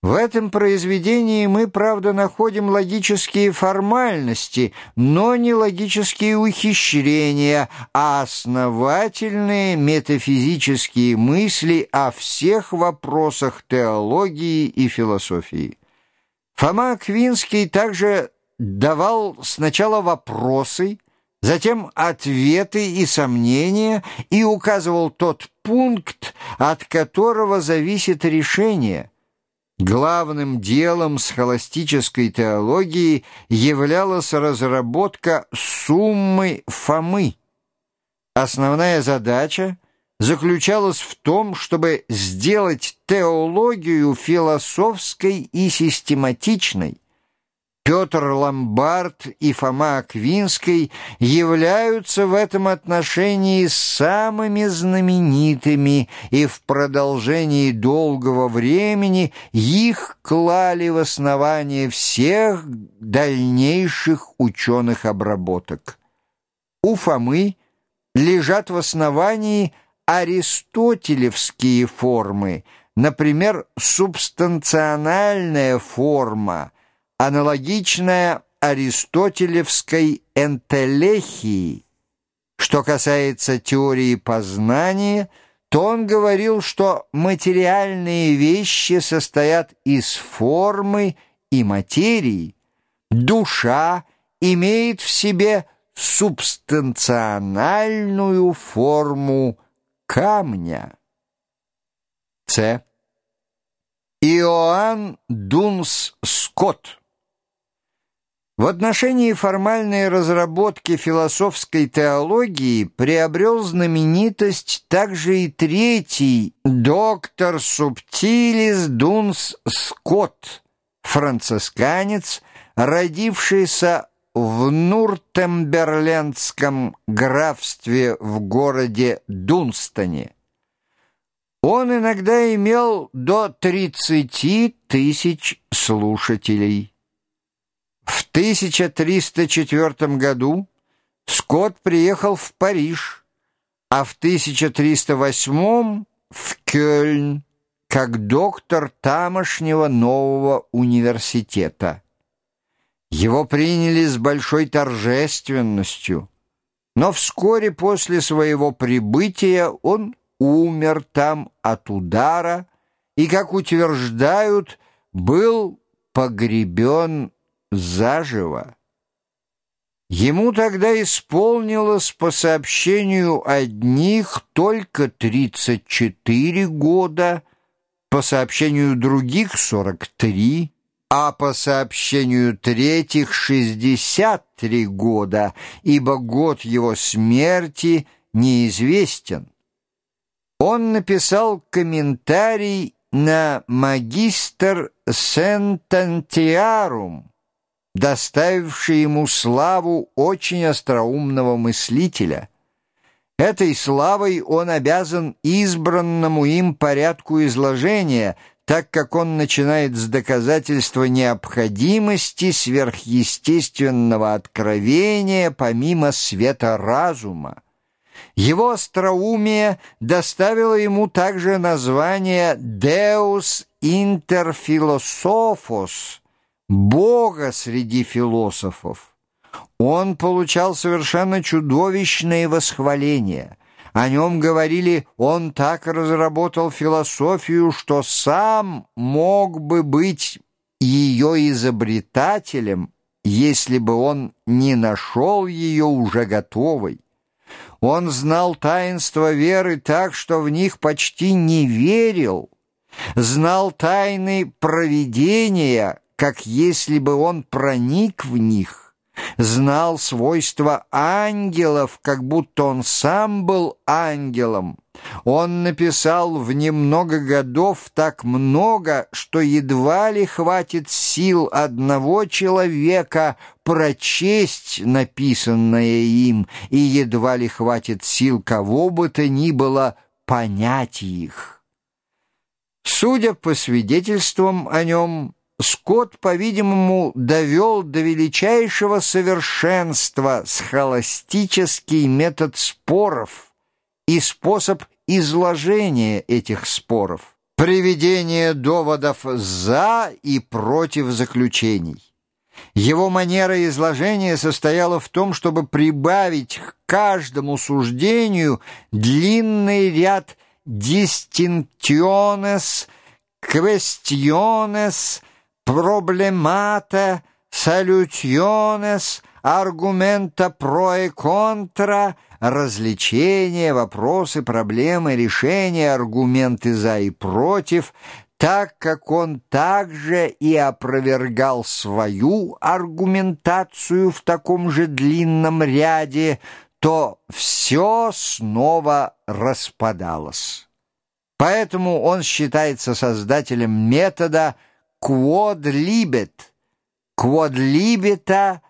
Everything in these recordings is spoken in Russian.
В этом произведении мы, правда, находим логические формальности, но не логические ухищрения, а основательные метафизические мысли о всех вопросах теологии и философии. Фома Аквинский также давал сначала вопросы, затем ответы и сомнения и указывал тот пункт, от которого зависит решение – Главным делом схоластической теологии являлась разработка суммы Фомы. Основная задача заключалась в том, чтобы сделать теологию философской и систематичной, Петр Ломбард и Фома Аквинский являются в этом отношении самыми знаменитыми, и в продолжении долгого времени их клали в основание всех дальнейших ученых обработок. У Фомы лежат в основании аристотелевские формы, например, субстанциональная форма – аналогичная аристотелевской энтелехии. Что касается теории познания, то он говорил, что материальные вещи состоят из формы и материи. Душа имеет в себе субстанциональную форму камня. С. Иоанн Дунс Скотт в отношении формальной разработки философской теологии приобрел знаменитость также и третий доктор Субтилис Дунс Скотт, францисканец, родившийся в Нуртемберлендском графстве в городе Дунстоне. Он иногда имел до 30 тысяч слушателей. В 1304 году Скотт приехал в Париж, а в 1308 в Кёльн как доктор тамошнего нового университета. Его приняли с большой торжественностью, но вскоре после своего прибытия он умер там от удара и, как утверждают, был погребен заживо. Ему тогда исполнилось, по сообщению одних, только 34 года, по сообщению других — 43, а по сообщению третьих — 63 года, ибо год его смерти неизвестен. Он написал комментарий на «Магистр Сентантиарум», доставивший ему славу очень остроумного мыслителя. Этой славой он обязан избранному им порядку изложения, так как он начинает с доказательства необходимости сверхъестественного откровения помимо света разума. Его остроумие доставило ему также название «Deus interphilosophos», Бога среди философов. Он получал совершенно чудовищные восхваления. О нем говорили, он так разработал философию, что сам мог бы быть ее изобретателем, если бы он не нашел ее уже готовой. Он знал таинство веры так, что в них почти не верил, знал тайны провидения, как если бы он проник в них, знал свойства ангелов, как будто он сам был ангелом. Он написал в немного годов так много, что едва ли хватит сил одного человека прочесть написанное им, и едва ли хватит сил кого бы то ни было понять их. Судя по свидетельствам о нем, Скотт, по-видимому, довел до величайшего совершенства схоластический метод споров и способ изложения этих споров. приведение доводов «за» и «против» заключений. Его манера изложения состояла в том, чтобы прибавить к каждому суждению длинный ряд «distinctiones», «questiones», «problemata», «solutiones», «argumenta pro e contra», развлечения, вопросы, проблемы, решения, аргументы «за» и «против», так как он также и опровергал свою аргументацию в таком же длинном ряде, то все снова распадалось. Поэтому он считается создателем метода «Quod libeta»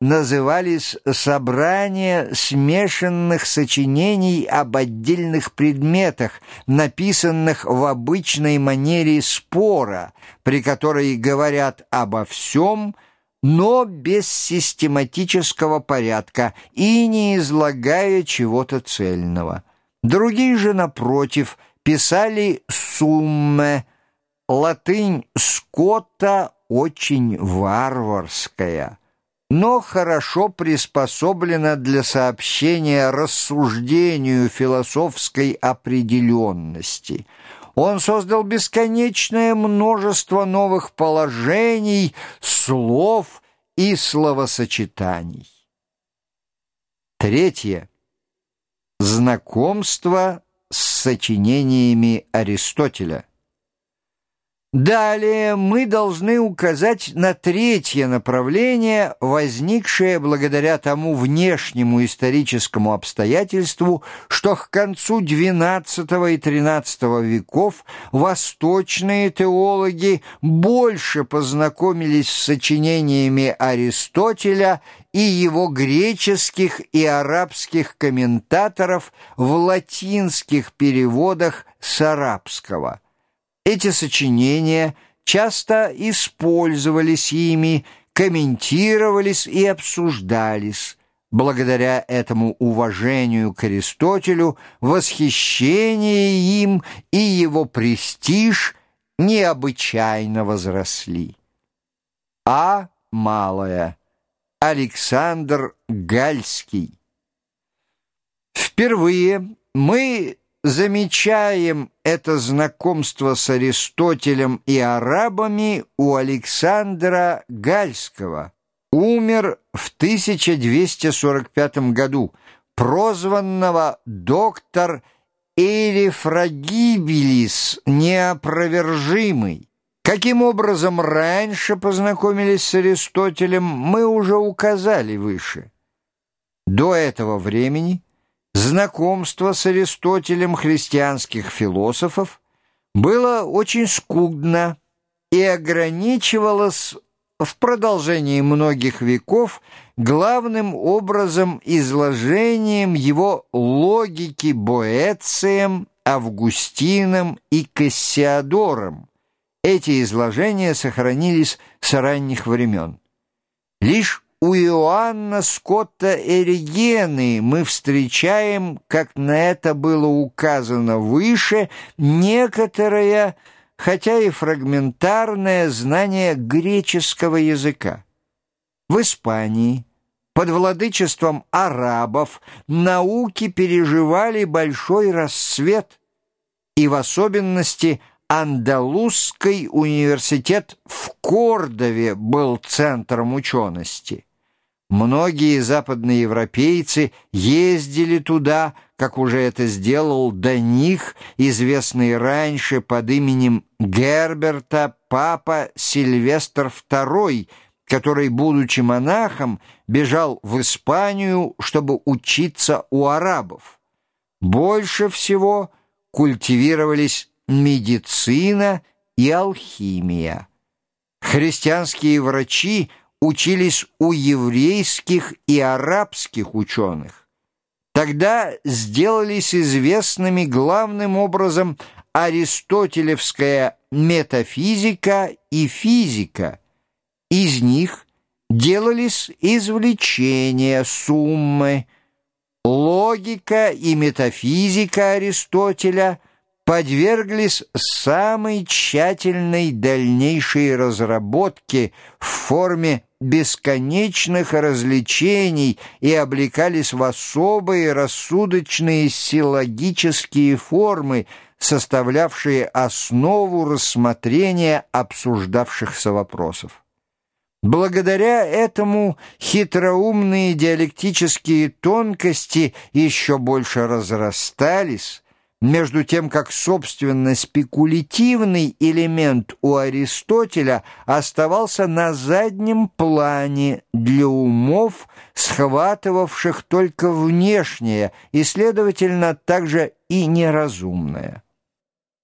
назывались «собрания смешанных сочинений об отдельных предметах, написанных в обычной манере спора, при которой говорят обо всем, но без систематического порядка и не излагая чего-то цельного». Другие же, напротив, писали «сумме», латынь «скотта» очень варварская – но хорошо приспособлена для сообщения рассуждению философской определенности. Он создал бесконечное множество новых положений, слов и словосочетаний. Третье. Знакомство с сочинениями Аристотеля. Далее мы должны указать на третье направление, возникшее благодаря тому внешнему историческому обстоятельству, что к концу XII и XIII веков восточные теологи больше познакомились с сочинениями Аристотеля и его греческих и арабских комментаторов в латинских переводах с арабского – эти сочинения часто использовались ими, комментировались и обсуждались. Благодаря этому уважению к Аристотелю восхищение им и его престиж необычайно возросли. А. Малая. Александр Гальский. Впервые мы замечаем это знакомство с Аристотелем и арабами у Александра Гальского. Умер в 1245 году, прозванного доктор Эрифрагибилис неопровержимый. Каким образом раньше познакомились с Аристотелем, мы уже указали выше. До этого времени – Знакомство с Аристотелем христианских философов было очень скудно и ограничивалось в продолжении многих веков главным образом изложением его логики Боэцием, Августином и Кассиодором. Эти изложения сохранились с ранних времен. Лишь у Иоанна Скотта Эригены мы встречаем, как на это было указано выше, некоторое, хотя и фрагментарное знание греческого языка. В Испании под владычеством арабов науки переживали большой расцвет, и в особенности – Андалузский университет в Кордове был центром учености. Многие западные европейцы ездили туда, как уже это сделал до них, известный раньше под именем Герберта папа Сильвестр II, который, будучи монахом, бежал в Испанию, чтобы учиться у арабов. Больше всего культивировались медицина и алхимия. Христианские врачи – учились у еврейских и арабских ученых. Тогда сделались известными главным образом аристотелевская метафизика и физика. Из них делались извлечения, суммы. Логика и метафизика Аристотеля подверглись самой тщательной дальнейшей разработке в форме бесконечных развлечений и облекались в особые рассудочные силлогические формы, составлявшие основу рассмотрения обсуждавшихся вопросов. Благодаря этому хитроумные диалектические тонкости еще больше разрастались, между тем как, собственно, спекулятивный элемент у Аристотеля оставался на заднем плане для умов, схватывавших только внешнее и, следовательно, также и неразумное.